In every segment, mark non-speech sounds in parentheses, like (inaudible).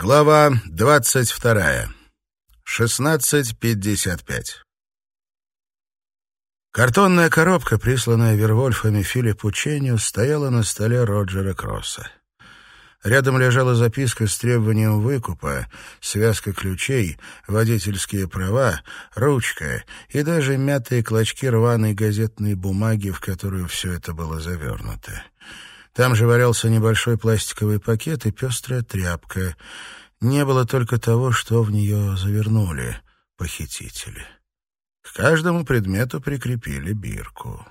Глава двадцать вторая. Шестнадцать пятьдесят пять. Картонная коробка, присланная Вервольфами Филиппу Ченю, стояла на столе Роджера Кросса. Рядом лежала записка с требованием выкупа, связка ключей, водительские права, ручка и даже мятые клочки рваной газетной бумаги, в которую все это было завернуто. Там же валялся небольшой пластиковый пакет и пестрая тряпка. Не было только того, что в нее завернули похитители. К каждому предмету прикрепили бирку.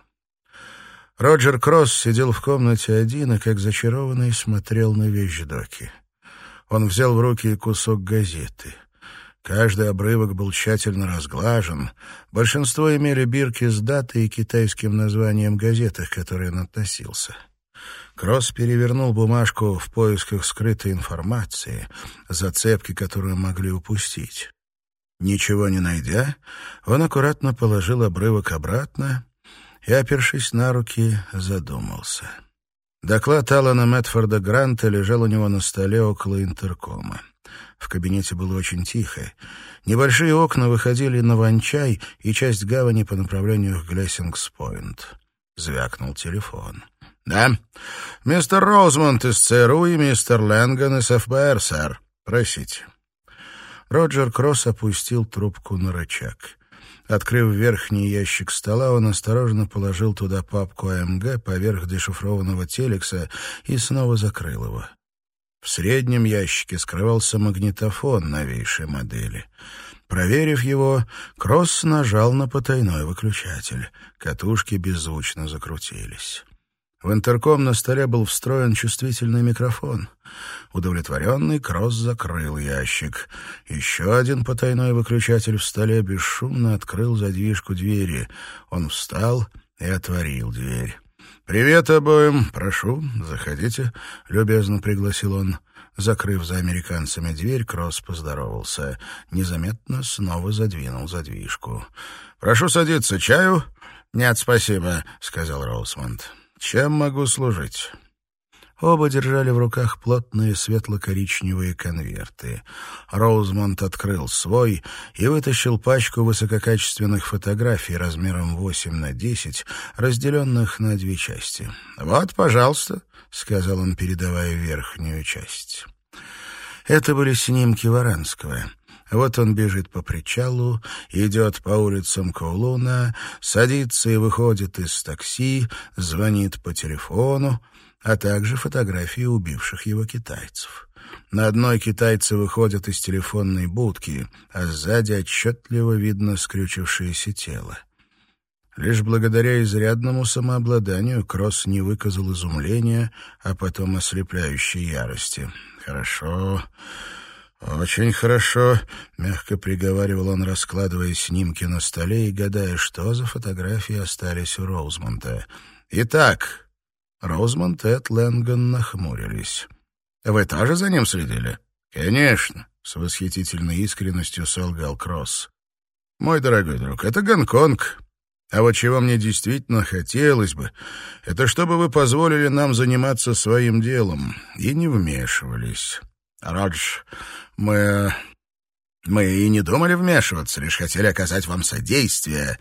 Роджер Кросс сидел в комнате один и, как зачарованный, смотрел на вещдоки. Он взял в руки кусок газеты. Каждый обрывок был тщательно разглажен. Большинство имели бирки с датой и китайским названием газетах, к которой он относился. Кросс перевернул бумажку в поисках скрытой информации, зацепки, которую могли упустить. Ничего не найдя, он аккуратно положил обрывок обратно и, опершись на руки, задумался. Доклад Алана Мэтфорда Гранта лежал у него на столе около интеркома. В кабинете было очень тихо. Небольшие окна выходили на Ванчай и часть гавани по направлению к Глессингс-Пойнт. Звякнул телефон. «Да, мистер Роузмонд из ЦРУ и мистер Лэнган из ФБР, сэр. Просите». Роджер Кросс опустил трубку на рычаг. Открыв верхний ящик стола, он осторожно положил туда папку АМГ поверх дешифрованного телекса и снова закрыл его. В среднем ящике скрывался магнитофон новейшей модели. Проверив его, Кросс нажал на потайной выключатель. Катушки беззвучно закрутились. В интерком на столе был встроен чувствительный микрофон. Удовлетворенный, Кросс закрыл ящик. Еще один потайной выключатель в столе бесшумно открыл задвижку двери. Он встал и отворил дверь. «Привет обоим! Прошу, заходите», — любезно пригласил он. Закрыв за американцами дверь, Кросс поздоровался. Незаметно снова задвинул задвижку. «Прошу садиться. Чаю?» «Нет, спасибо», — сказал Роусмонд. Чем могу служить?» Оба держали в руках плотные светло-коричневые конверты. Роузмонд открыл свой и вытащил пачку высококачественных фотографий размером 8 на 10, разделенных на две части. «Вот, пожалуйста», — сказал он, передавая верхнюю часть. Это были снимки Варанского. Вот он бежит по причалу, идет по улицам Коулуна, садится и выходит из такси, звонит по телефону, а также фотографии убивших его китайцев. На одной китайцы выходят из телефонной будки, а сзади отчетливо видно скрючившееся тело. Лишь благодаря изрядному самообладанию Кросс не выказал изумления, а потом ослепляющей ярости. «Хорошо, «Очень хорошо», — мягко приговаривал он, раскладывая снимки на столе и гадая, что за фотографии остались у Роузмонта. «Итак...» Роузмонт и Эд Лэнган нахмурились. «Вы тоже за ним следили?» «Конечно», — с восхитительной искренностью солгал Кросс. «Мой дорогой друг, это Гонконг. А вот чего мне действительно хотелось бы, это чтобы вы позволили нам заниматься своим делом и не вмешивались. Родж, мы... Мы и не думали вмешиваться, лишь хотели оказать вам содействие.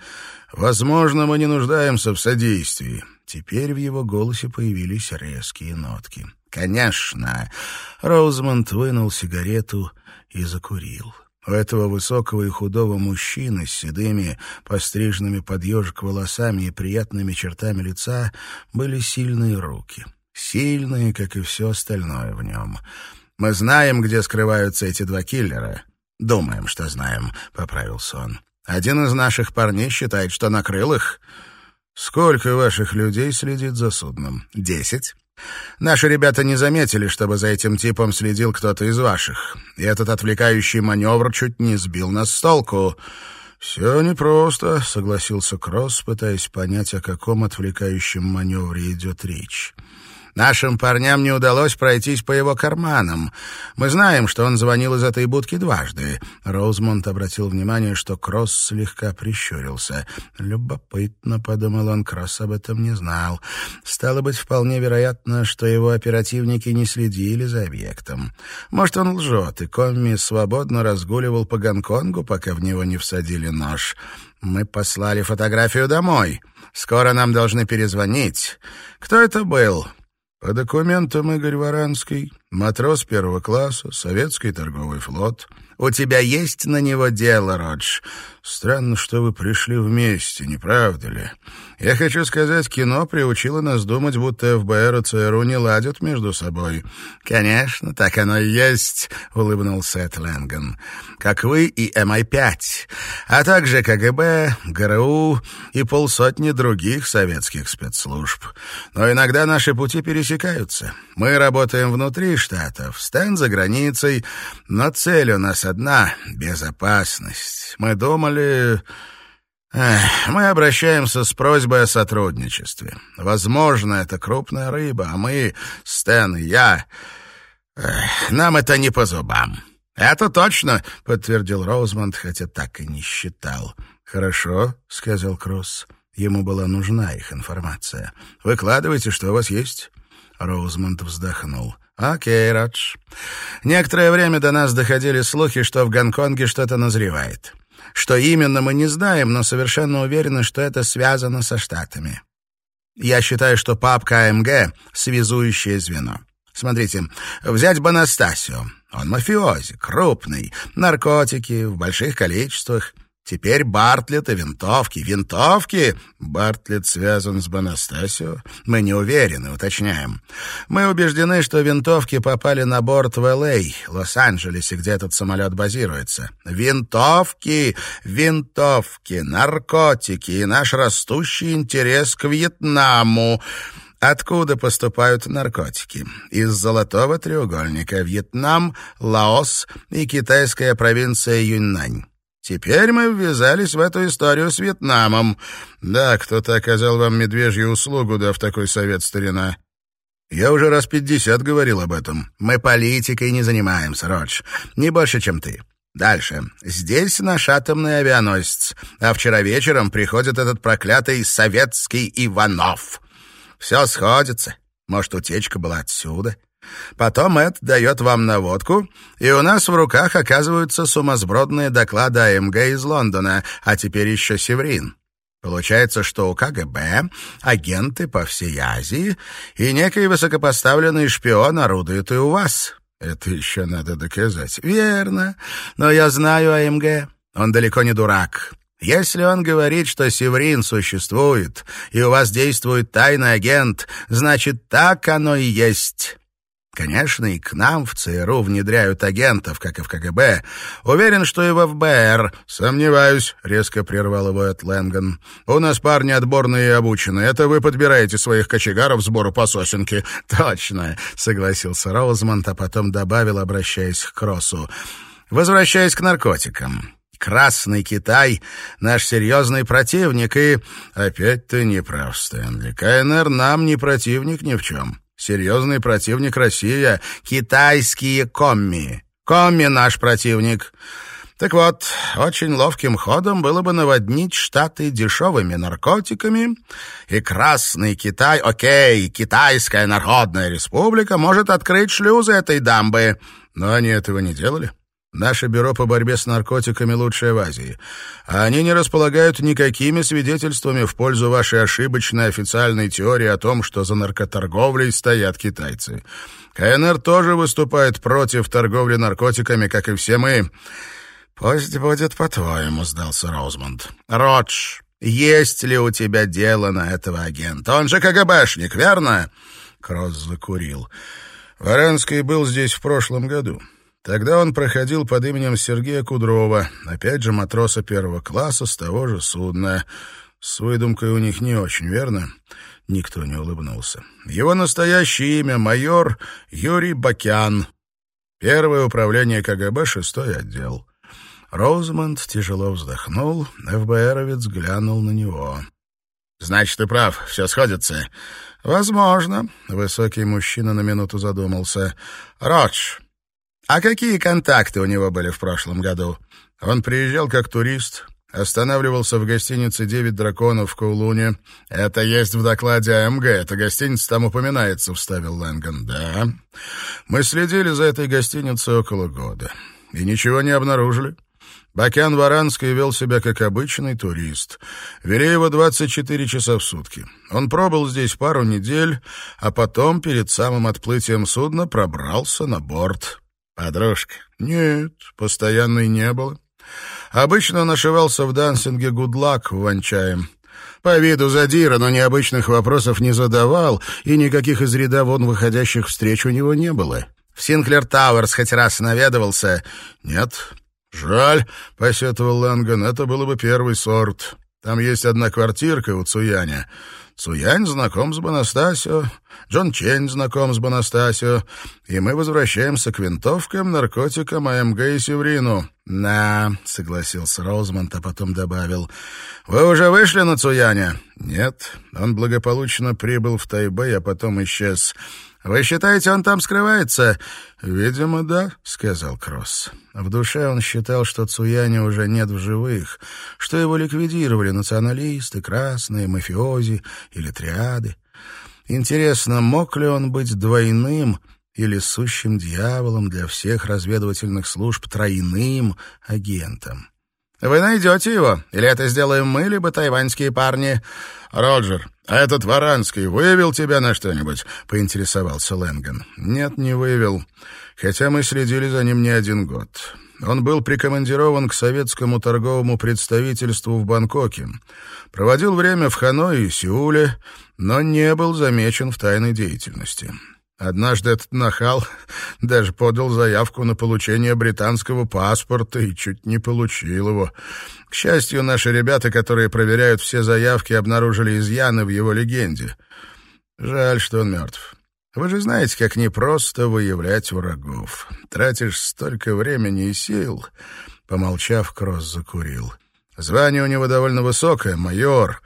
Возможно, мы не нуждаемся в содействии. Теперь в его голосе появились резкие нотки. Конечно. Роузмонд вынул сигарету и закурил. У этого высокого и худого мужчины с седыми, постриженными под ежик волосами и приятными чертами лица были сильные руки. Сильные, как и все остальное в нем. Мы знаем, где скрываются эти два киллера. Думаем, что знаем, — поправился он. Один из наших парней считает, что накрыл их. Сколько ваших людей следит за судном? Десять. Наши ребята не заметили, чтобы за этим типом следил кто-то из ваших. И этот отвлекающий маневр чуть не сбил нас с толку. «Все непросто», — согласился Кросс, пытаясь понять, о каком отвлекающем маневре идет речь. Нашим парням не удалось пройтись по его карманам. Мы знаем, что он звонил из этой будки дважды». Роузмонд обратил внимание, что Кросс слегка прищурился. «Любопытно», — подумал он, — Кросс об этом не знал. Стало быть, вполне вероятно, что его оперативники не следили за объектом. Может, он лжет, и Комми свободно разгуливал по Гонконгу, пока в него не всадили нож. Мы послали фотографию домой. Скоро нам должны перезвонить. Кто это был? По документам Игорь Варанский, матрос первого класса, советский торговый флот. У тебя есть на него дело, Родж? Странно, что вы пришли вместе, не правда ли? Я хочу сказать, кино приучило нас думать, будто ФБР и ЦРУ не ладят между собой. Конечно, так оно и есть, улыбнулся Эд Лэнган. Как вы и МИ-5, а также КГБ, ГРУ и полсотни других советских спецслужб. Но иногда наши пути пересекаются. Мы работаем внутри штатов, Стэн за границей, но цель у нас одна — безопасность. Мы думали... Мы обращаемся с просьбой о сотрудничестве. Возможно, это крупная рыба, а мы, Стэн и я, нам это не по зубам. «Это точно», — подтвердил Роузмонд, хотя так и не считал. «Хорошо», — сказал Кросс. Ему была нужна их информация. «Выкладывайте, что у вас есть». Роузмонд вздохнул. «Окей, Радж. Некоторое время до нас доходили слухи, что в Гонконге что-то назревает. Что именно, мы не знаем, но совершенно уверены, что это связано со Штатами. Я считаю, что папка АМГ — связующее звено. Смотрите, взять Бонастасио. Он мафиози, крупный, наркотики в больших количествах — Теперь Бартлетт и винтовки. Винтовки? Бартлетт связан с Бонастасио? Мы не уверены, уточняем. Мы убеждены, что винтовки попали на борт в Л.А., Лос-Анджелесе, где этот самолет базируется. Винтовки, винтовки, наркотики и наш растущий интерес к Вьетнаму. Откуда поступают наркотики? Из золотого треугольника Вьетнам, Лаос и китайская провинция Юньнань. Теперь мы ввязались в эту историю с Вьетнамом. Да, кто-то оказал вам медвежью услугу, дав такой совет, старина. Я уже раз пятьдесят говорил об этом. Мы политикой не занимаемся, Родж. Не больше, чем ты. Дальше. Здесь наш атомный авианосец. А вчера вечером приходит этот проклятый советский Иванов. Все сходится. Может, утечка была отсюда? Потом Эд дает вам наводку, и у нас в руках оказываются сумасбродные доклады АМГ из Лондона, а теперь еще Севрин. Получается, что у КГБ агенты по всей Азии, и некий высокопоставленный шпион орудует и у вас. Это еще надо доказать. Верно. Но я знаю АМГ. Он далеко не дурак. Если он говорит, что Севрин существует, и у вас действует тайный агент, значит, так оно и есть. Конечно, и к нам в ЦРУ внедряют агентов, как и в КГБ. Уверен, что и в ФБР. Сомневаюсь, — резко прервал его Эд Лэнган. У нас парни отборные и обученные. Это вы подбираете своих кочегаров сбору по сосенке. (laughs) Точно, — согласился Роузмонт, а потом добавил, обращаясь к Кроссу. Возвращаясь к наркотикам. Красный Китай — наш серьезный противник, и... Опять ты не прав, Стэнли. КНР нам не противник ни в чем. Серьезный противник Россия — китайские комми. Комми наш противник. Так вот, очень ловким ходом было бы наводнить Штаты дешевыми наркотиками, и Красный Китай, окей, Китайская Народная Республика может открыть шлюзы этой дамбы. Но они этого не делали. Наше бюро по борьбе с наркотиками лучшее в Азии. А они не располагают никакими свидетельствами в пользу вашей ошибочной официальной теории о том, что за наркоторговлей стоят китайцы. КНР тоже выступает против торговли наркотиками, как и все мы. Пусть будет по-твоему, сдался Роузмонд. Родж, есть ли у тебя дело на этого агента? Он же КГБшник, верно? Кросс закурил. Варанский был здесь в прошлом году. Тогда он проходил под именем Сергея Кудрова, опять же матроса первого класса с того же судна. С выдумкой у них не очень, верно? Никто не улыбнулся. Его настоящее имя — майор Юрий Бакян. Первое управление КГБ, шестой отдел. Роузмонд тяжело вздохнул, ФБРовец глянул на него. «Значит, ты прав, все сходится». «Возможно», — высокий мужчина на минуту задумался. «Родж, а какие контакты у него были в прошлом году?» Он приезжал как турист, останавливался в гостинице «Девять драконов» в Кулуне. «Это есть в докладе АМГ. Эта гостиница там упоминается», — вставил Лэнган. «Да. Мы следили за этой гостиницей около года. И ничего не обнаружили. Бакян Варанский вел себя как обычный турист. Вели его 24 часа в сутки. Он пробыл здесь пару недель, а потом, перед самым отплытием судна, пробрался на борт». «Подружка?» «Нет, постоянной не было». Обычно нашивался в дансинге «Гудлак» в Ванчаем. По виду задира, но необычных вопросов не задавал, и никаких из ряда вон выходящих встреч у него не было. В Синклер Тауэрс хоть раз наведывался? Нет. Жаль, — посетовал Лэнган, — это было бы первый сорт. Там есть одна квартирка у Цуяня. Цуянь знаком с Бонастасио, Джон Чень знаком с Бонастасио, и мы возвращаемся к винтовкам, наркотикам, АМГ и Севрину. «Да», — согласился Роузмонд, а потом добавил, «Вы уже вышли на Цуяня?» «Нет, он благополучно прибыл в Тайбэй, а потом исчез. «Вы считаете, он там скрывается?» «Видимо, да», — сказал Кросс. В душе он считал, что Цуяни уже нет в живых, что его ликвидировали националисты, красные, мафиози или триады. Интересно, мог ли он быть двойным или сущим дьяволом для всех разведывательных служб тройным агентом? «Вы найдете его? Или это сделаем мы, либо тайваньские парни?» «Роджер, а этот Варанский вывел тебя на что-нибудь?» — поинтересовался Лэнган. «Нет, не вывел. Хотя мы следили за ним не один год. Он был прикомандирован к советскому торговому представительству в Бангкоке. Проводил время в Ханое и Сеуле, но не был замечен в тайной деятельности. Однажды этот нахал (laughs) даже подал заявку на получение британского паспорта и чуть не получил его. К счастью, наши ребята, которые проверяют все заявки, обнаружили изъяны в его легенде. Жаль, что он мертв. Вы же знаете, как непросто выявлять врагов. Тратишь столько времени и сил. Помолчав, Кросс закурил. Звание у него довольно высокое — майор.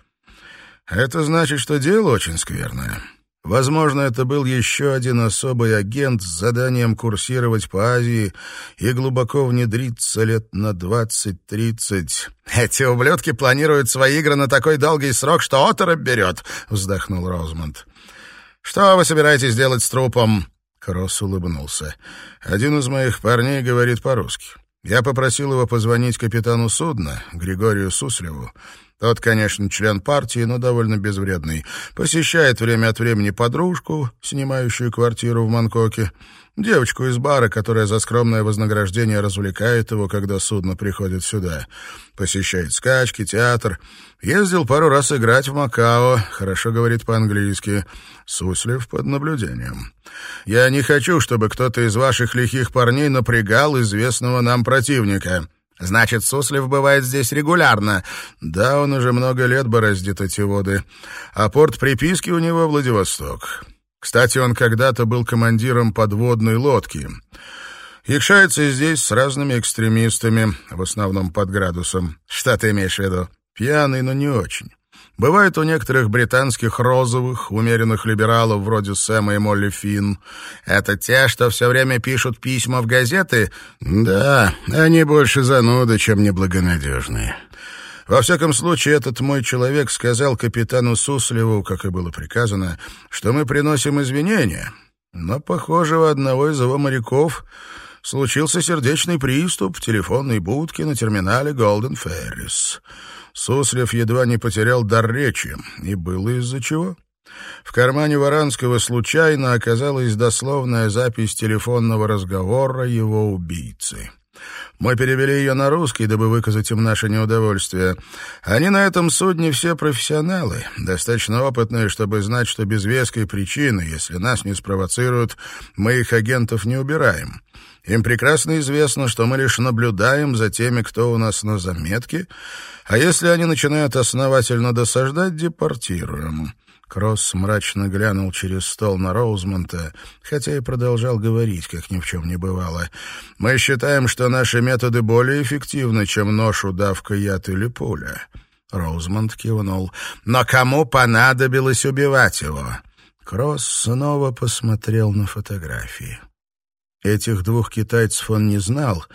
Это значит, что дело очень скверное. Возможно, это был еще один особый агент с заданием курсировать по Азии и глубоко внедриться лет на двадцать-тридцать. «Эти ублюдки планируют свои игры на такой долгий срок, что оторопь берет», — вздохнул Розмонд. «Что вы собираетесь делать с трупом?» Кросс улыбнулся. «Один из моих парней говорит по-русски. Я попросил его позвонить капитану судна, Григорию Суслеву. Тот, конечно, член партии, но довольно безвредный. Посещает время от времени подружку, снимающую квартиру в Манкоке, девочку из бара, которая за скромное вознаграждение развлекает его, когда судно приходит сюда. Посещает скачки, театр. Ездил пару раз играть в Макао, хорошо говорит по-английски. Суслив под наблюдением. Я не хочу, чтобы кто-то из ваших лихих парней напрягал известного нам противника. Значит, Суслив бывает здесь регулярно. Да, он уже много лет бороздит эти воды. А порт приписки у него Владивосток. Кстати, он когда-то был командиром подводной лодки. Якшается здесь с разными экстремистами, в основном под градусом. Что ты имеешь в виду? Пьяный, но не очень. Бывает у некоторых британских розовых, умеренных либералов вроде Сэма и Молли Финн. Это те, что все время пишут письма в газеты? Да, они больше зануды, чем неблагонадежные. Во всяком случае, этот мой человек сказал капитану Суслеву, как и было приказано, что мы приносим извинения. Но, похоже, у одного из его моряков случился сердечный приступ в телефонной будке на терминале Голден Феррис. Суслев едва не потерял дар речи, и было из-за чего. В кармане Варанского случайно оказалась дословная запись телефонного разговора его убийцы. Мы перевели ее на русский, дабы выказать им наше неудовольствие. Они на этом судне все профессионалы, достаточно опытные, чтобы знать, что без веской причины, если нас не спровоцируют, мы их агентов не убираем. Им прекрасно известно, что мы лишь наблюдаем за теми, кто у нас на заметке, а если они начинают основательно досаждать, депортируем». Кросс мрачно глянул через стол на Роузмонта, хотя и продолжал говорить, как ни в чем не бывало. «Мы считаем, что наши методы более эффективны, чем нож, удавка, яд или пуля. Роузмонд кивнул. «Но кому понадобилось убивать его?» Кросс снова посмотрел на фотографии. Этих двух китайцев он не знал,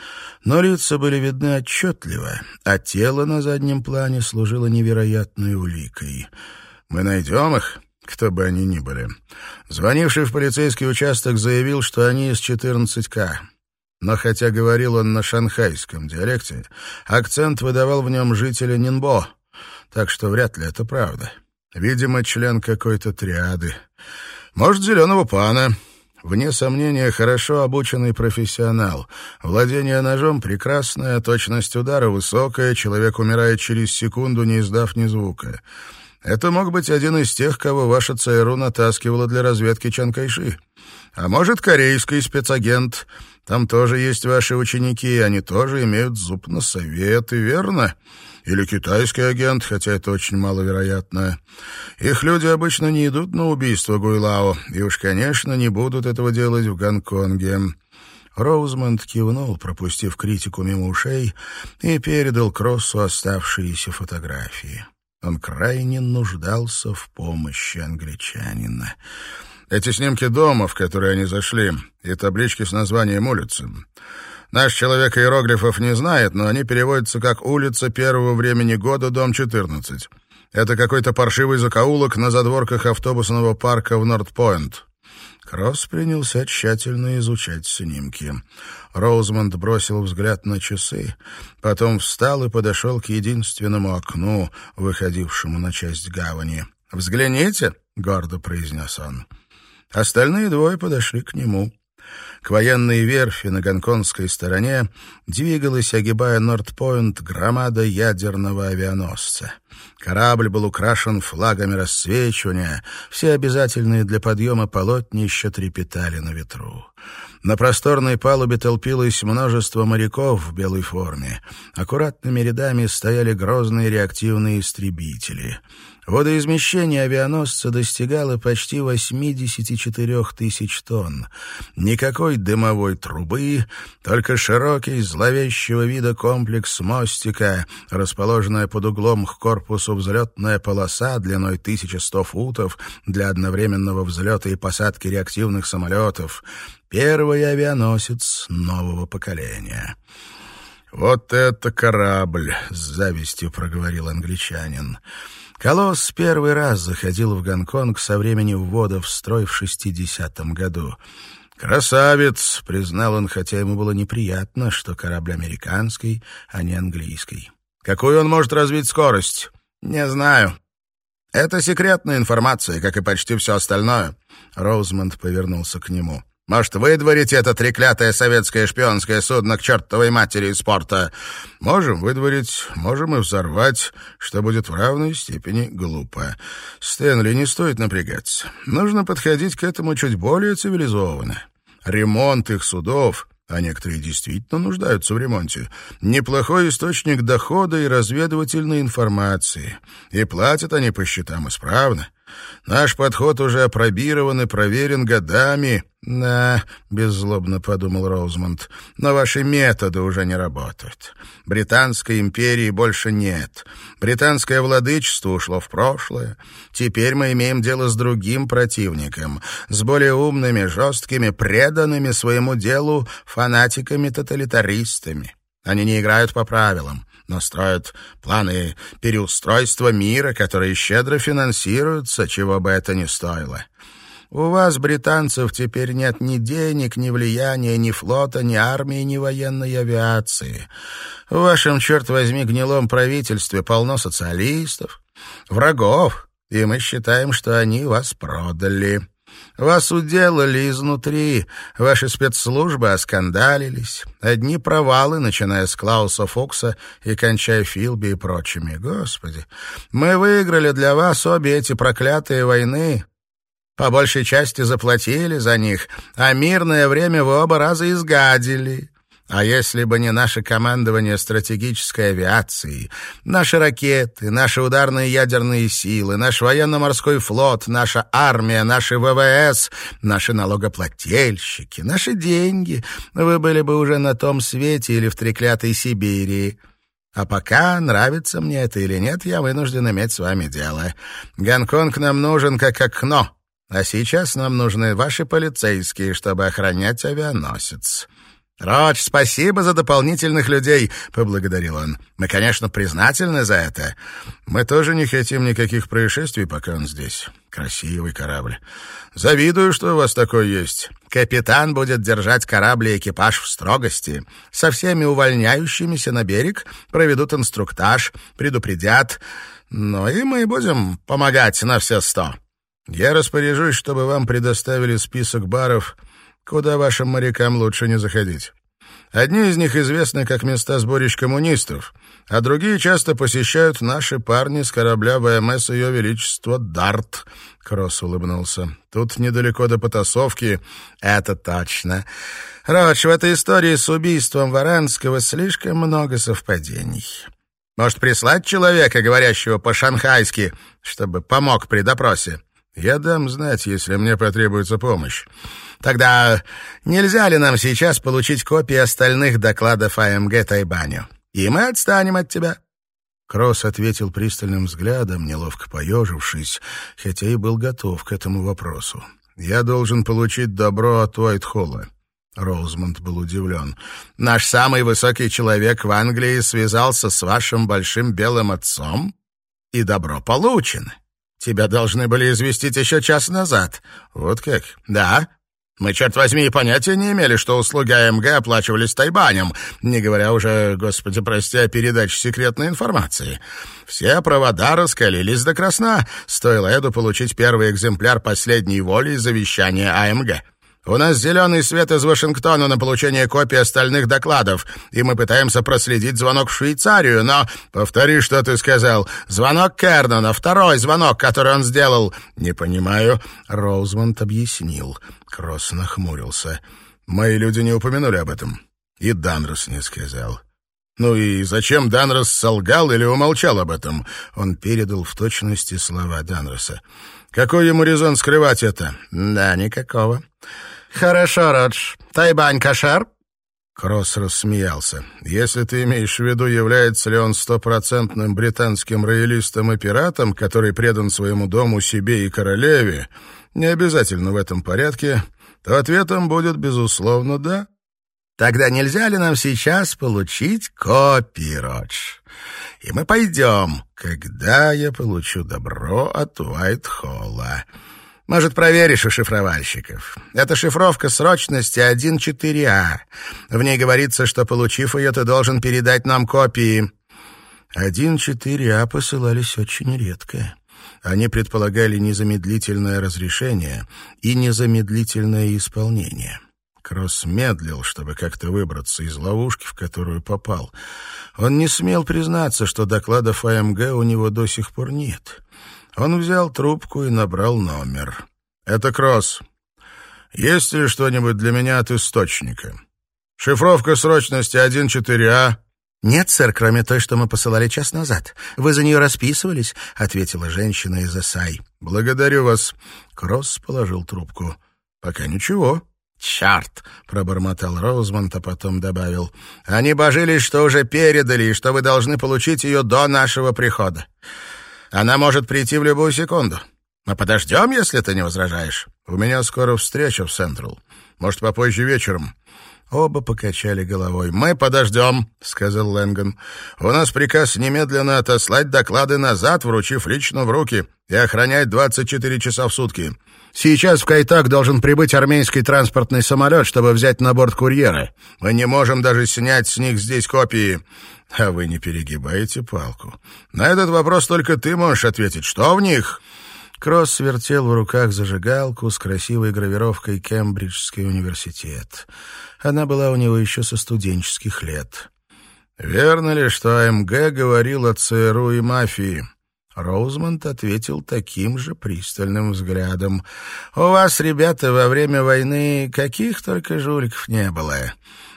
но лица были видны отчетливо, а тело на заднем плане служило невероятной уликой. «Мы найдем их?» кто бы они ни были. Звонивший в полицейский участок заявил, что они из 14К. Но хотя говорил он на шанхайском диалекте, акцент выдавал в нем жителя Нинбо, так что вряд ли это правда. Видимо, член какой-то триады. Может, зеленого пана. Вне сомнения, хорошо обученный профессионал. Владение ножом прекрасное, точность удара высокая, человек умирает через секунду, не издав ни звука. Это мог быть один из тех, кого ваша ЦРУ натаскивала для разведки Чанкайши. А может, корейский спецагент. Там тоже есть ваши ученики, они тоже имеют зуб на советы, верно? Или китайский агент, хотя это очень маловероятно. Их люди обычно не идут на убийство Гуйлао, и уж, конечно, не будут этого делать в Гонконге». Роузмонд кивнул, пропустив критику мимо ушей, и передал Кроссу оставшиеся фотографии. Он крайне нуждался в помощи англичанина. Эти снимки дома, в которые они зашли, и таблички с названием улицы. Наш человек иероглифов не знает, но они переводятся как «улица первого времени года, дом 14». Это какой-то паршивый закоулок на задворках автобусного парка в Нордпойнт. Кросс принялся тщательно изучать снимки. Роузмонд бросил взгляд на часы, потом встал и подошел к единственному окну, выходившему на часть гавани. «Взгляните», — гордо произнес он. Остальные двое подошли к нему. К военной верфи на гонконгской стороне двигалась, огибая Нордпойнт, громада ядерного авианосца. Корабль был украшен флагами рассвечивания, все обязательные для подъема полотнища трепетали на ветру. На просторной палубе толпилось множество моряков в белой форме. Аккуратными рядами стояли грозные реактивные истребители — Водоизмещение авианосца достигало почти 84 тысяч тонн. Никакой дымовой трубы, только широкий, зловещего вида комплекс мостика, расположенная под углом к корпусу взлетная полоса длиной 1100 футов для одновременного взлета и посадки реактивных самолетов. Первый авианосец нового поколения. «Вот это корабль!» — с завистью проговорил англичанин. Колосс первый раз заходил в Гонконг со времени ввода в строй в 60-м году. «Красавец!» — признал он, хотя ему было неприятно, что корабль американский, а не английский. «Какую он может развить скорость?» «Не знаю. Это секретная информация, как и почти все остальное». Роузмонд повернулся к нему. Может, выдворите это треклятое советское шпионское судно к чертовой матери из порта? Можем выдворить, можем и взорвать, что будет в равной степени глупо. Стэнли, не стоит напрягаться. Нужно подходить к этому чуть более цивилизованно. Ремонт их судов а некоторые действительно нуждаются в ремонте, неплохой источник дохода и разведывательной информации. И платят они по счетам исправно. Наш подход уже опробирован и проверен годами. «Да», — беззлобно подумал Роузмонд, — «но ваши методы уже не работают. Британской империи больше нет. Британское владычество ушло в прошлое. Теперь мы имеем дело с другим противником, с более умными, жесткими, преданными своему делу фанатиками-тоталитаристами. Они не играют по правилам но планы переустройства мира, которые щедро финансируются, чего бы это ни стоило. У вас, британцев, теперь нет ни денег, ни влияния, ни флота, ни армии, ни военной авиации. В вашем, черт возьми, гнилом правительстве полно социалистов, врагов, и мы считаем, что они вас продали. Вас уделали изнутри, ваши спецслужбы оскандалились. Одни провалы, начиная с Клауса Фокса и кончая Филби и прочими. Господи, мы выиграли для вас обе эти проклятые войны. По большей части заплатили за них, а мирное время вы оба раза изгадили. А если бы не наше командование стратегической авиации, наши ракеты, наши ударные ядерные силы, наш военно-морской флот, наша армия, наши ВВС, наши налогоплательщики, наши деньги, вы были бы уже на том свете или в треклятой Сибири. А пока, нравится мне это или нет, я вынужден иметь с вами дело. Гонконг нам нужен как окно, а сейчас нам нужны ваши полицейские, чтобы охранять авианосец. «Родж, спасибо за дополнительных людей», — поблагодарил он. «Мы, конечно, признательны за это. Мы тоже не хотим никаких происшествий, пока он здесь. Красивый корабль. Завидую, что у вас такой есть. Капитан будет держать корабль и экипаж в строгости. Со всеми увольняющимися на берег проведут инструктаж, предупредят. Но и мы будем помогать на все сто. Я распоряжусь, чтобы вам предоставили список баров, куда вашим морякам лучше не заходить. Одни из них известны как места сборищ коммунистов, а другие часто посещают наши парни с корабля ВМС Ее Величество Дарт. Кросс улыбнулся. Тут недалеко до потасовки. Это точно. Родж, в этой истории с убийством Варанского слишком много совпадений. Может, прислать человека, говорящего по-шанхайски, чтобы помог при допросе? Я дам знать, если мне потребуется помощь. Тогда нельзя ли нам сейчас получить копии остальных докладов АМГ Тайбаню? И мы отстанем от тебя». Кросс ответил пристальным взглядом, неловко поежившись, хотя и был готов к этому вопросу. «Я должен получить добро от Уайтхолла». Роузмонд был удивлен. «Наш самый высокий человек в Англии связался с вашим большим белым отцом, и добро получено. Тебя должны были известить еще час назад». «Вот как?» «Да. Мы, черт возьми, и понятия не имели, что услуги АМГ оплачивались Тайбанем, не говоря уже, господи прости, о передаче секретной информации. Все провода раскалились до красна, стоило Эду получить первый экземпляр последней воли и завещания АМГ. У нас зеленый свет из Вашингтона на получение копий остальных докладов, и мы пытаемся проследить звонок в Швейцарию, но... Повтори, что ты сказал. Звонок Кернона, второй звонок, который он сделал. Не понимаю. Роузмонд объяснил. Кросс нахмурился. Мои люди не упомянули об этом. И Данрос не сказал. «Ну и зачем Данрос солгал или умолчал об этом?» Он передал в точности слова Данроса. «Какой ему резон скрывать это?» «Да, никакого. «Хорошо, Родж. Тайбань кошер?» Кросс рассмеялся. «Если ты имеешь в виду, является ли он стопроцентным британским роялистом и пиратом, который предан своему дому, себе и королеве, не обязательно в этом порядке, то ответом будет, безусловно, да. Тогда нельзя ли нам сейчас получить копии, Родж? И мы пойдем, когда я получу добро от Уайт-Холла». Может, проверишь у шифровальщиков. Это шифровка срочности 1.4а. В ней говорится, что, получив ее, ты должен передать нам копии. 1.4а посылались очень редко. Они предполагали незамедлительное разрешение и незамедлительное исполнение. Кросс медлил, чтобы как-то выбраться из ловушки, в которую попал. Он не смел признаться, что докладов АМГ у него до сих пор нет. Он взял трубку и набрал номер. «Это Кросс. Есть ли что-нибудь для меня от источника? Шифровка срочности 1.4а?» «Нет, сэр, кроме той, что мы посылали час назад. Вы за нее расписывались?» — ответила женщина из Асай. «Благодарю вас». Кросс положил трубку. «Пока ничего». «Черт!» — пробормотал Роузмонд, а потом добавил. «Они божились, что уже передали, и что вы должны получить ее до нашего прихода. Она может прийти в любую секунду. Мы подождем, если ты не возражаешь. У меня скоро встреча в Централ. Может, попозже вечером. Оба покачали головой. «Мы подождем», — сказал Лэнган. «У нас приказ немедленно отослать доклады назад, вручив лично в руки, и охранять 24 часа в сутки. Сейчас в Кайтак должен прибыть армейский транспортный самолет, чтобы взять на борт курьера. Мы не можем даже снять с них здесь копии. А вы не перегибаете палку. На этот вопрос только ты можешь ответить. Что в них?» Кросс вертел в руках зажигалку с красивой гравировкой «Кембриджский университет». Она была у него еще со студенческих лет. «Верно ли, что АМГ говорил о ЦРУ и мафии?» Роузмонд ответил таким же пристальным взглядом. «У вас, ребята, во время войны каких только жуликов не было.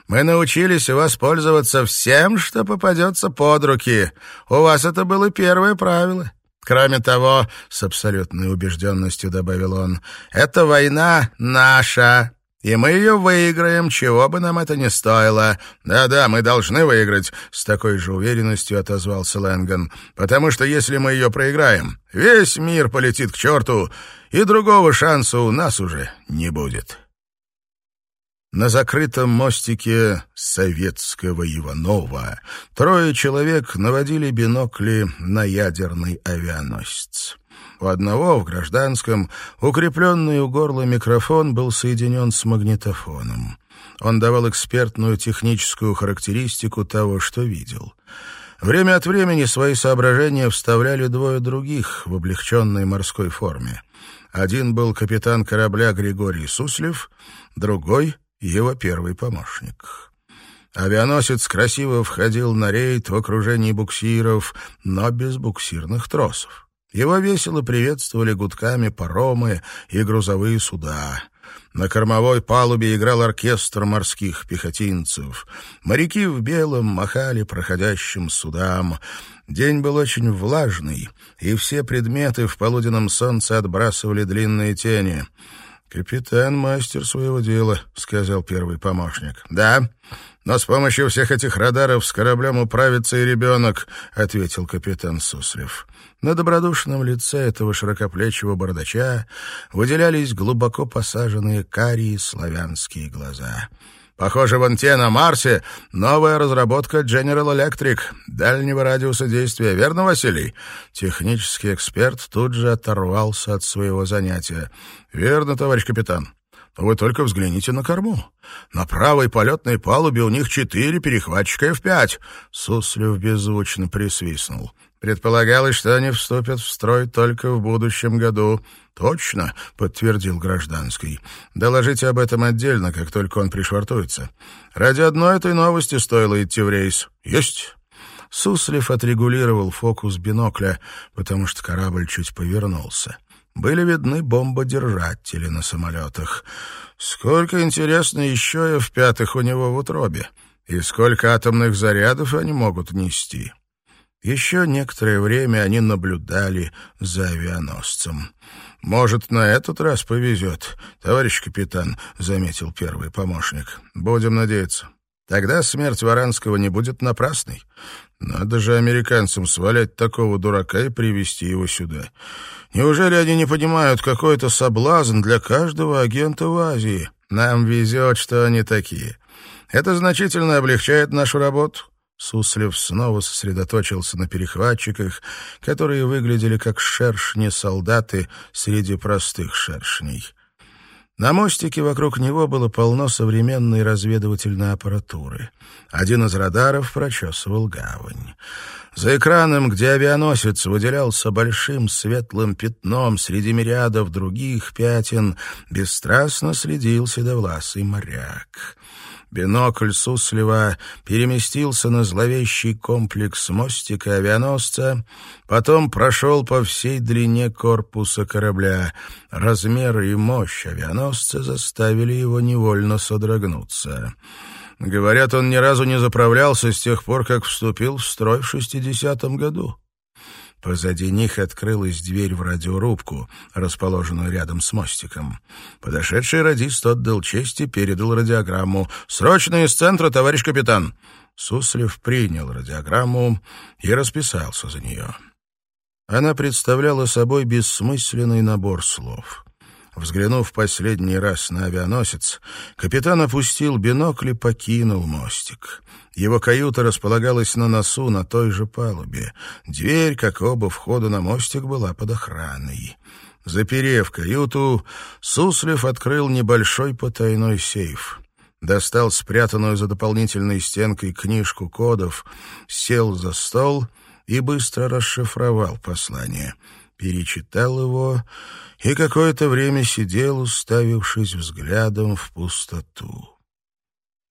Мы научились у вас пользоваться всем, что попадется под руки. У вас это было первое правило. Кроме того, — с абсолютной убежденностью добавил он, — эта война наша, И мы ее выиграем, чего бы нам это ни стоило. Да-да, мы должны выиграть, с такой же уверенностью отозвался Лэнган. Потому что если мы ее проиграем, весь мир полетит к черту, и другого шанса у нас уже не будет. На закрытом мостике советского Иванова трое человек наводили бинокли на ядерный авианосец. У одного в гражданском укрепленный у горла микрофон был соединен с магнитофоном. Он давал экспертную техническую характеристику того, что видел. Время от времени свои соображения вставляли двое других в облегченной морской форме. Один был капитан корабля Григорий Суслев, другой — его первый помощник. Авианосец красиво входил на рейд в окружении буксиров, но без буксирных тросов. Его весело приветствовали гудками паромы и грузовые суда. На кормовой палубе играл оркестр морских пехотинцев. Моряки в белом махали проходящим судам. День был очень влажный, и все предметы в полуденном солнце отбрасывали длинные тени. «Капитан — мастер своего дела», — сказал первый помощник. «Да, но с помощью всех этих радаров с кораблем управится и ребенок», — ответил капитан Суслев. На добродушном лице этого широкоплечего бардача выделялись глубоко посаженные карие славянские глаза. Похоже, вон те на Марсе новая разработка General Electric дальнего радиуса действия. Верно, Василий? Технический эксперт тут же оторвался от своего занятия. Верно, товарищ капитан. Вы только взгляните на корму. На правой полетной палубе у них четыре перехватчика F-5. Суслив беззвучно присвистнул. Предполагалось, что они вступят в строй только в будущем году. Точно, подтвердил гражданский. Доложите об этом отдельно, как только он пришвартуется. Ради одной этой новости стоило идти в рейс. Есть. Суслив отрегулировал фокус бинокля, потому что корабль чуть повернулся. Были видны бомбодержатели на самолетах. Сколько, интересно, еще и в пятых у него в утробе. И сколько атомных зарядов они могут нести. Еще некоторое время они наблюдали за авианосцем. «Может, на этот раз повезет, товарищ капитан», — заметил первый помощник. «Будем надеяться. Тогда смерть Варанского не будет напрасной. Надо же американцам свалять такого дурака и привести его сюда. Неужели они не понимают, какой это соблазн для каждого агента в Азии? Нам везет, что они такие. Это значительно облегчает нашу работу». Суслев снова сосредоточился на перехватчиках, которые выглядели как шершни-солдаты среди простых шершней. На мостике вокруг него было полно современной разведывательной аппаратуры. Один из радаров прочесывал гавань. За экраном, где авианосец выделялся большим светлым пятном среди мириадов других пятен, бесстрастно следил седовласый моряк. Бинокль Суслива переместился на зловещий комплекс мостика авианосца, потом прошел по всей длине корпуса корабля. Размеры и мощь авианосца заставили его невольно содрогнуться. Говорят, он ни разу не заправлялся с тех пор, как вступил в строй в шестидесятом году. Позади них открылась дверь в радиорубку, расположенную рядом с мостиком. Подошедший радист отдал честь и передал радиограмму. «Срочно из центра, товарищ капитан!» Суслев принял радиограмму и расписался за нее. Она представляла собой бессмысленный набор слов. Взглянув последний раз на авианосец, капитан опустил бинокль и покинул мостик. Его каюта располагалась на носу на той же палубе. Дверь, как оба входа на мостик, была под охраной. Заперев каюту, Суслев открыл небольшой потайной сейф. Достал спрятанную за дополнительной стенкой книжку кодов, сел за стол и быстро расшифровал послание. Перечитал его и какое-то время сидел, уставившись взглядом в пустоту.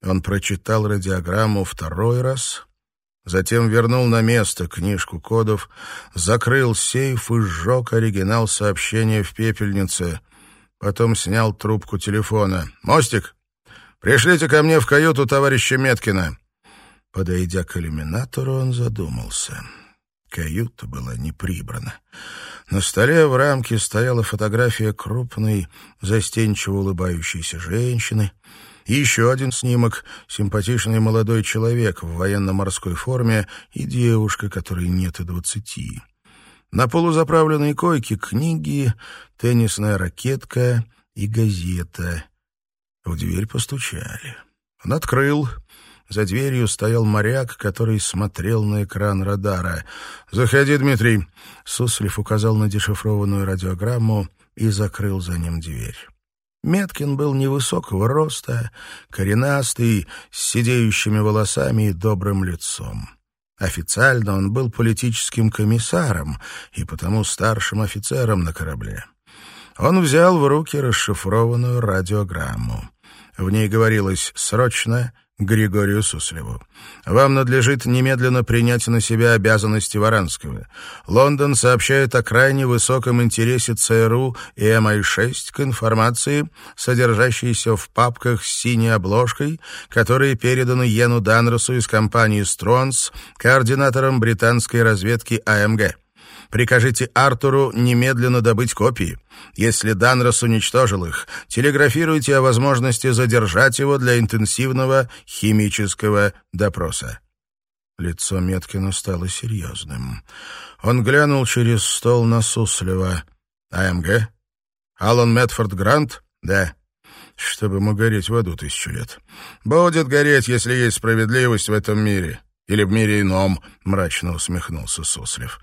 Он прочитал радиограмму второй раз, затем вернул на место книжку кодов, закрыл сейф и сжег оригинал сообщения в пепельнице, потом снял трубку телефона. «Мостик, пришлите ко мне в каюту товарища Меткина». Подойдя к иллюминатору, он задумался. Каюта была не прибрана. На столе в рамке стояла фотография крупной, застенчиво улыбающейся женщины — и еще один снимок — симпатичный молодой человек в военно-морской форме и девушка, которой нет и двадцати. На полузаправленной койке книги, теннисная ракетка и газета. В дверь постучали. Он открыл. За дверью стоял моряк, который смотрел на экран радара. «Заходи, Дмитрий!» Суслив указал на дешифрованную радиограмму и закрыл за ним дверь. Меткин был невысокого роста, коренастый, с сидеющими волосами и добрым лицом. Официально он был политическим комиссаром и потому старшим офицером на корабле. Он взял в руки расшифрованную радиограмму. В ней говорилось «срочно», Григорию Суслеву. Вам надлежит немедленно принять на себя обязанности Варанского. Лондон сообщает о крайне высоком интересе ЦРУ и МИ-6 к информации, содержащейся в папках с синей обложкой, которые переданы Йену Данросу из компании «Стронс», координатором британской разведки АМГ. Прикажите Артуру немедленно добыть копии. Если Данрос уничтожил их, телеграфируйте о возможности задержать его для интенсивного химического допроса». Лицо Меткина стало серьезным. Он глянул через стол на Суслева. «АМГ? Алан Метфорд Грант? Да. Чтобы ему гореть в аду тысячу лет. Будет гореть, если есть справедливость в этом мире. Или в мире ином», — мрачно усмехнулся Суслев.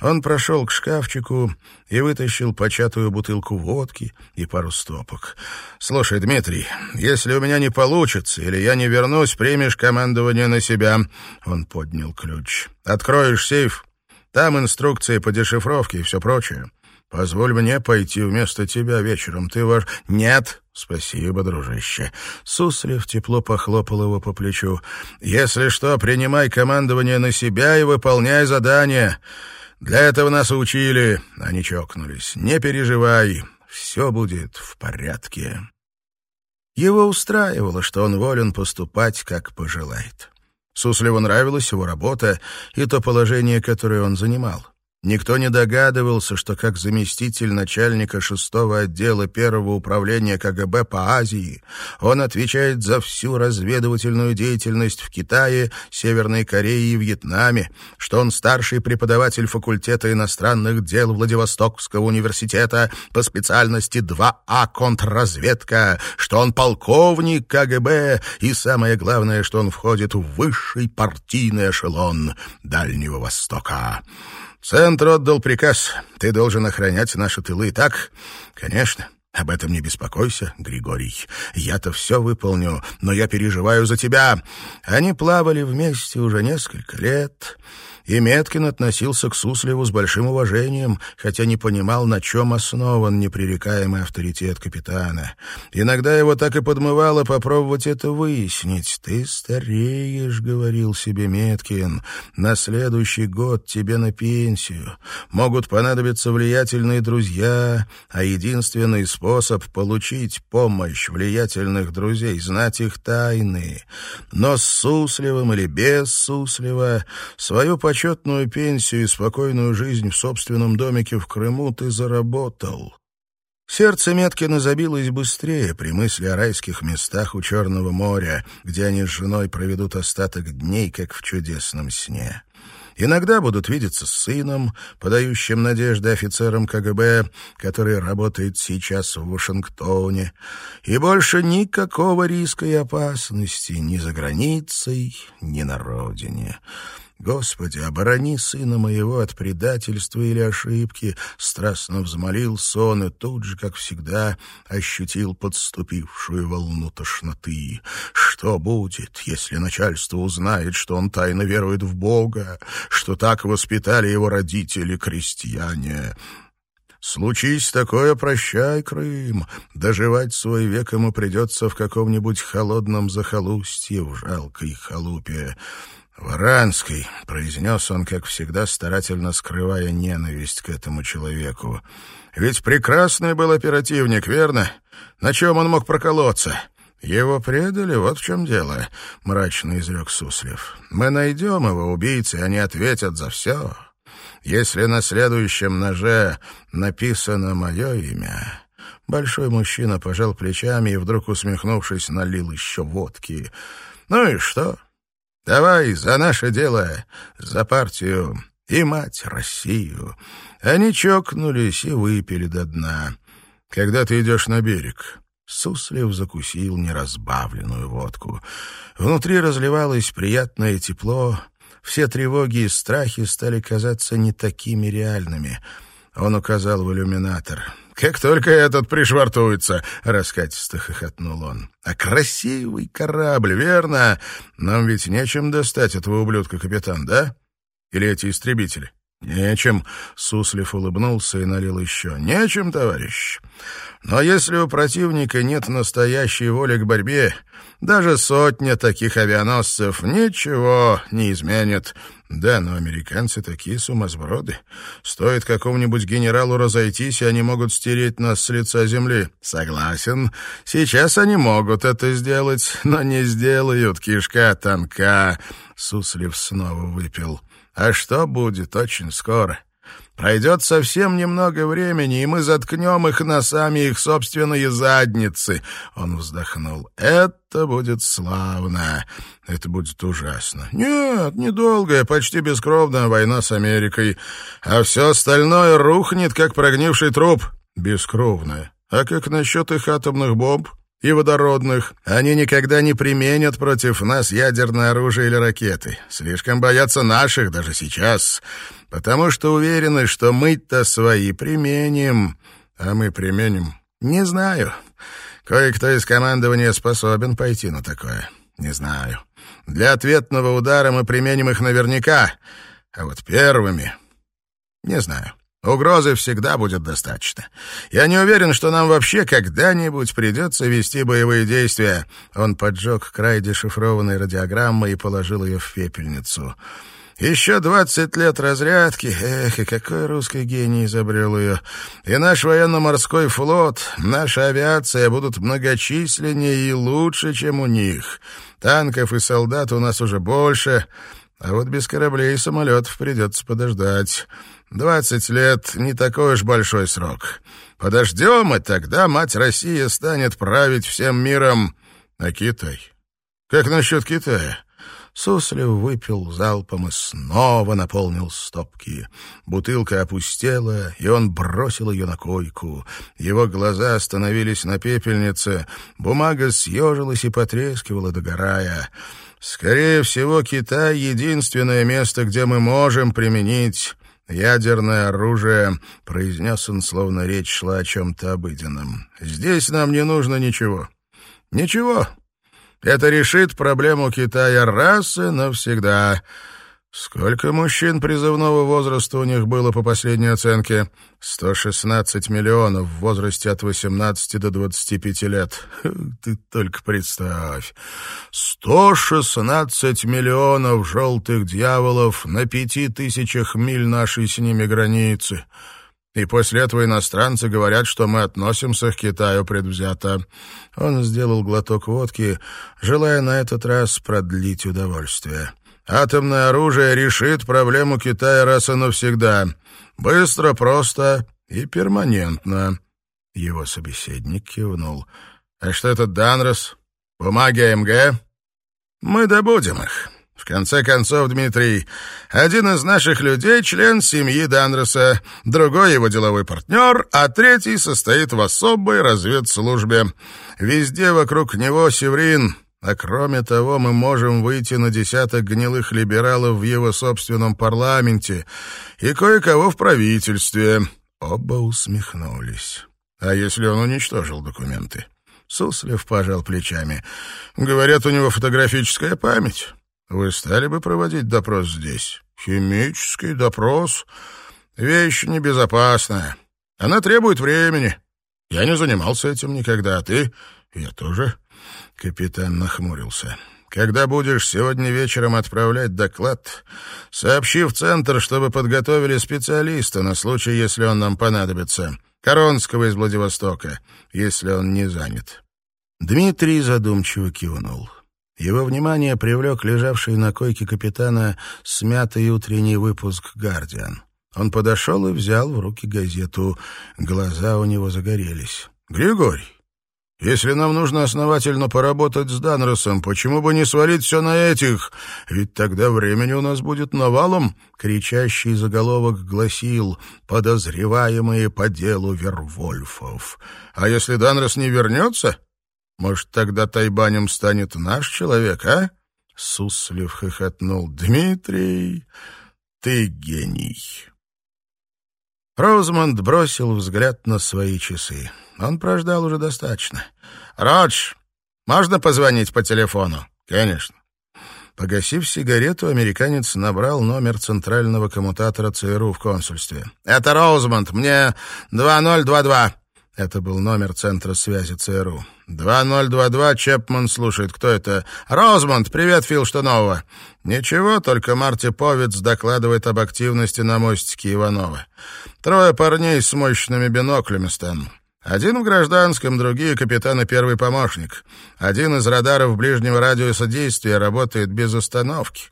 Он прошел к шкафчику и вытащил початую бутылку водки и пару стопок. «Слушай, Дмитрий, если у меня не получится или я не вернусь, примешь командование на себя». Он поднял ключ. «Откроешь сейф. Там инструкции по дешифровке и все прочее. Позволь мне пойти вместо тебя вечером. Ты ваш...» «Нет!» «Спасибо, дружище». Суслив тепло похлопал его по плечу. «Если что, принимай командование на себя и выполняй задание. Для этого нас учили». Они чокнулись. «Не переживай, все будет в порядке». Его устраивало, что он волен поступать, как пожелает. Сусливу нравилась его работа и то положение, которое он занимал. Никто не догадывался, что как заместитель начальника шестого отдела первого управления КГБ по Азии он отвечает за всю разведывательную деятельность в Китае, Северной Корее и Вьетнаме, что он старший преподаватель факультета иностранных дел Владивостокского университета по специальности 2А контрразведка, что он полковник КГБ и, самое главное, что он входит в высший партийный эшелон Дальнего Востока. Центр отдал приказ. Ты должен охранять наши тылы. Так? Конечно. Об этом не беспокойся, Григорий. Я-то все выполню, но я переживаю за тебя. Они плавали вместе уже несколько лет и Меткин относился к Суслеву с большим уважением, хотя не понимал, на чем основан непререкаемый авторитет капитана. Иногда его так и подмывало попробовать это выяснить. «Ты стареешь», — говорил себе Меткин, — «на следующий год тебе на пенсию. Могут понадобиться влиятельные друзья, а единственный способ получить помощь влиятельных друзей — знать их тайны. Но с Суслевым или без Суслева свою почему почетную пенсию и спокойную жизнь в собственном домике в Крыму ты заработал. Сердце Меткина забилось быстрее при мысли о райских местах у Черного моря, где они с женой проведут остаток дней, как в чудесном сне. Иногда будут видеться с сыном, подающим надежды офицером КГБ, который работает сейчас в Вашингтоне, и больше никакого риска и опасности ни за границей, ни на родине. «Господи, оборони сына моего от предательства или ошибки!» Страстно взмолился он и тут же, как всегда, ощутил подступившую волну тошноты. Что будет, если начальство узнает, что он тайно верует в Бога, что так воспитали его родители-крестьяне?» Случись такое, прощай, Крым. Доживать свой век ему придется в каком-нибудь холодном захолустье, в жалкой халупе. «Варанский», — произнес он, как всегда, старательно скрывая ненависть к этому человеку. «Ведь прекрасный был оперативник, верно? На чем он мог проколоться?» «Его предали, вот в чем дело», — мрачно изрек Суслев. «Мы найдем его убийцы, они ответят за все. Если на следующем ноже написано мое имя...» Большой мужчина пожал плечами и, вдруг усмехнувшись, налил еще водки. «Ну и что? Давай за наше дело, за партию и мать Россию». Они чокнулись и выпили до дна. Когда ты идешь на берег, Суслив закусил неразбавленную водку. Внутри разливалось приятное тепло, все тревоги и страхи стали казаться не такими реальными. Он указал в иллюминатор. «Как только этот пришвартуется!» — раскатисто хохотнул он. «А красивый корабль, верно? Нам ведь нечем достать этого ублюдка, капитан, да? Или эти истребители?» «Нечем», — Суслив улыбнулся и налил еще. «Нечем, товарищ. Но если у противника нет настоящей воли к борьбе, даже сотня таких авианосцев ничего не изменит. Да, но американцы такие сумасброды. Стоит какому-нибудь генералу разойтись, и они могут стереть нас с лица земли. Согласен. Сейчас они могут это сделать, но не сделают. Кишка тонка. Суслив снова выпил. А что будет очень скоро? Пройдет совсем немного времени, и мы заткнем их носами их собственные задницы. Он вздохнул. Это будет славно. Это будет ужасно. Нет, недолгая, почти бескровная война с Америкой. А все остальное рухнет, как прогнивший труп. Бескровная. А как насчет их атомных бомб? И водородных. Они никогда не применят против нас ядерное оружие или ракеты. Слишком боятся наших даже сейчас, потому что уверены, что мы-то свои применим. А мы применим? Не знаю. Кое-кто из командования способен пойти на такое. Не знаю. Для ответного удара мы применим их наверняка, а вот первыми... Не знаю. Угрозы всегда будет достаточно. Я не уверен, что нам вообще когда-нибудь придется вести боевые действия». Он поджег край дешифрованной радиограммы и положил ее в пепельницу. Еще двадцать лет разрядки, эх, и какой русский гений изобрел ее. И наш военно-морской флот, наша авиация будут многочисленнее и лучше, чем у них. Танков и солдат у нас уже больше, а вот без кораблей и самолетов придется подождать. Двадцать лет — не такой уж большой срок. Подождем, и тогда мать Россия станет править всем миром. А Китай? Как насчет Китая? Суслив выпил залпом и снова наполнил стопки. Бутылка опустела, и он бросил ее на койку. Его глаза остановились на пепельнице, бумага съежилась и потрескивала, догорая. «Скорее всего, Китай — единственное место, где мы можем применить «Ядерное оружие», — произнес он, словно речь шла о чем-то обыденном. «Здесь нам не нужно ничего». «Ничего. Это решит проблему Китая раз и навсегда». Сколько мужчин призывного возраста у них было по последней оценке? 116 миллионов в возрасте от 18 до 25 лет. Ты только представь. 116 миллионов желтых дьяволов на пяти тысячах миль нашей с ними границы. И после этого иностранцы говорят, что мы относимся к Китаю предвзято. Он сделал глоток водки, желая на этот раз продлить удовольствие. Атомное оружие решит проблему Китая раз и навсегда. Быстро, просто и перманентно. Его собеседник кивнул. А что это Данрос? Бумаги АМГ? Мы добудем их. В конце концов, Дмитрий, один из наших людей — член семьи Данроса, другой — его деловой партнер, а третий состоит в особой разведслужбе. Везде вокруг него Севрин, а кроме того, мы можем выйти на десяток гнилых либералов в его собственном парламенте и кое-кого в правительстве». Оба усмехнулись. «А если он уничтожил документы?» Суслив пожал плечами. «Говорят, у него фотографическая память. Вы стали бы проводить допрос здесь?» «Химический допрос — вещь небезопасная. Она требует времени. Я не занимался этим никогда, а ты...» «Я тоже». Капитан нахмурился. «Когда будешь сегодня вечером отправлять доклад, сообщи в центр, чтобы подготовили специалиста на случай, если он нам понадобится. Коронского из Владивостока, если он не занят». Дмитрий задумчиво кивнул. Его внимание привлек лежавший на койке капитана смятый утренний выпуск «Гардиан». Он подошел и взял в руки газету. Глаза у него загорелись. «Григорий, если нам нужно основательно поработать с Данросом, почему бы не свалить все на этих? Ведь тогда времени у нас будет навалом. Кричащий заголовок гласил «Подозреваемые по делу Вервольфов». А если Данрос не вернется, может, тогда Тайбанем станет наш человек, а? Суслив хохотнул. «Дмитрий, ты гений!» Роузмонд бросил взгляд на свои часы. Он прождал уже достаточно. «Родж, можно позвонить по телефону?» «Конечно». Погасив сигарету, американец набрал номер центрального коммутатора ЦРУ в консульстве. «Это Роузмонд, мне 2022». Это был номер центра связи ЦРУ. «2022, Чепман слушает. Кто это?» «Розмонд, привет, Фил, что нового?» «Ничего, только Марти Повец докладывает об активности на мостике Иванова. Трое парней с мощными биноклями, Стэн. Один в гражданском, другие — капитан и первый помощник. Один из радаров ближнего радиуса действия работает без остановки.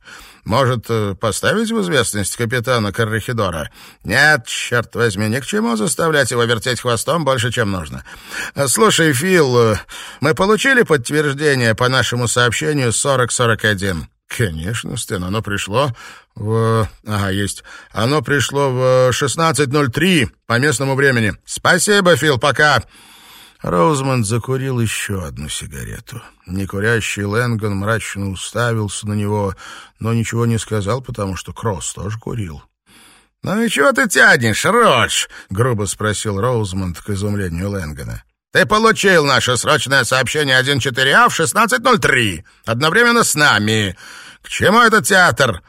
Может, э, поставить в известность капитана Каррахидора? Нет, черт возьми, ни к чему заставлять его вертеть хвостом больше, чем нужно. Слушай, Фил, э, мы получили подтверждение по нашему сообщению 4041? Конечно, Стэн, оно пришло в... Ага, есть. Оно пришло в 16.03 по местному времени. Спасибо, Фил, пока. Роузмонд закурил еще одну сигарету. Некурящий Лэнган мрачно уставился на него, но ничего не сказал, потому что Кросс тоже курил. «Ну и чего ты тянешь, Родж?» — грубо спросил Роузмонд к изумлению Лэнгана. «Ты получил наше срочное сообщение 1.4А в 16.03, одновременно с нами. К чему этот театр?»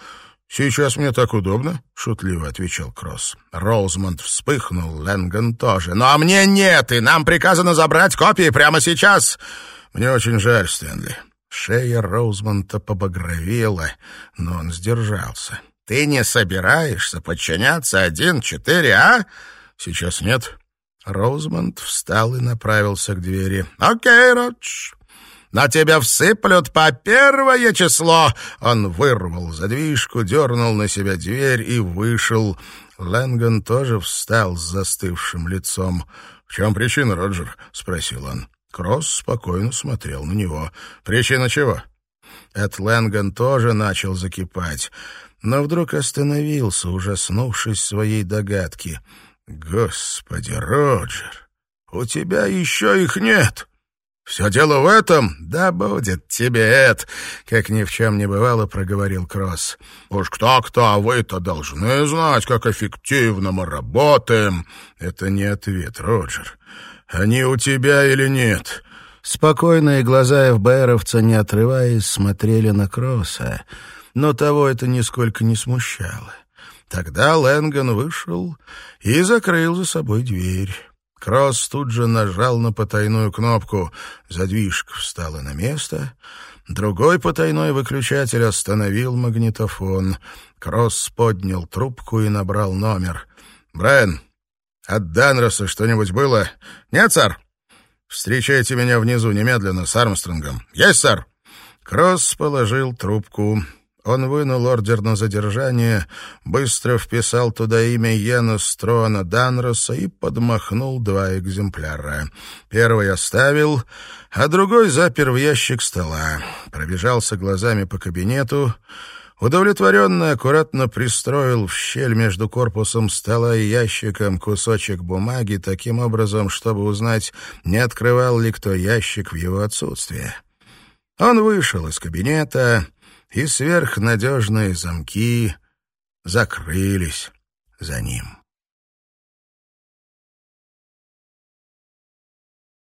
«Сейчас мне так удобно», — шутливо отвечал Кросс. Роузмонд вспыхнул, Лэнган тоже. «Но мне нет, и нам приказано забрать копии прямо сейчас!» «Мне очень жаль, Стэнли». Шея Роузмонта побагровела, но он сдержался. «Ты не собираешься подчиняться один-четыре, а?» «Сейчас нет». Роузмонд встал и направился к двери. «Окей, Родж, на тебя всыплют по первое число!» Он вырвал задвижку, дернул на себя дверь и вышел. Лэнган тоже встал с застывшим лицом. «В чем причина, Роджер?» — спросил он. Кросс спокойно смотрел на него. «Причина чего?» Эд Лэнган тоже начал закипать, но вдруг остановился, ужаснувшись своей догадки. «Господи, Роджер, у тебя еще их нет!» «Все дело в этом? Да будет тебе это!» Как ни в чем не бывало, проговорил Кросс. «Уж кто-кто, а вы-то должны знать, как эффективно мы работаем!» «Это не ответ, Роджер. Они у тебя или нет?» Спокойные глаза ФБРовца, не отрываясь, смотрели на Кросса, но того это нисколько не смущало. Тогда Лэнган вышел и закрыл за собой дверь. Кросс тут же нажал на потайную кнопку. Задвижка встала на место. Другой потайной выключатель остановил магнитофон. Кросс поднял трубку и набрал номер. «Брайан, от Данроса что-нибудь было?» «Нет, сэр». «Встречайте меня внизу немедленно с Армстронгом». «Есть, сэр». Кросс положил трубку. Он вынул ордер на задержание, быстро вписал туда имя Йена Строна Данроса и подмахнул два экземпляра. Первый оставил, а другой запер в ящик стола. Пробежался глазами по кабинету, удовлетворенно аккуратно пристроил в щель между корпусом стола и ящиком кусочек бумаги таким образом, чтобы узнать, не открывал ли кто ящик в его отсутствие. Он вышел из кабинета и сверхнадежные замки закрылись за ним.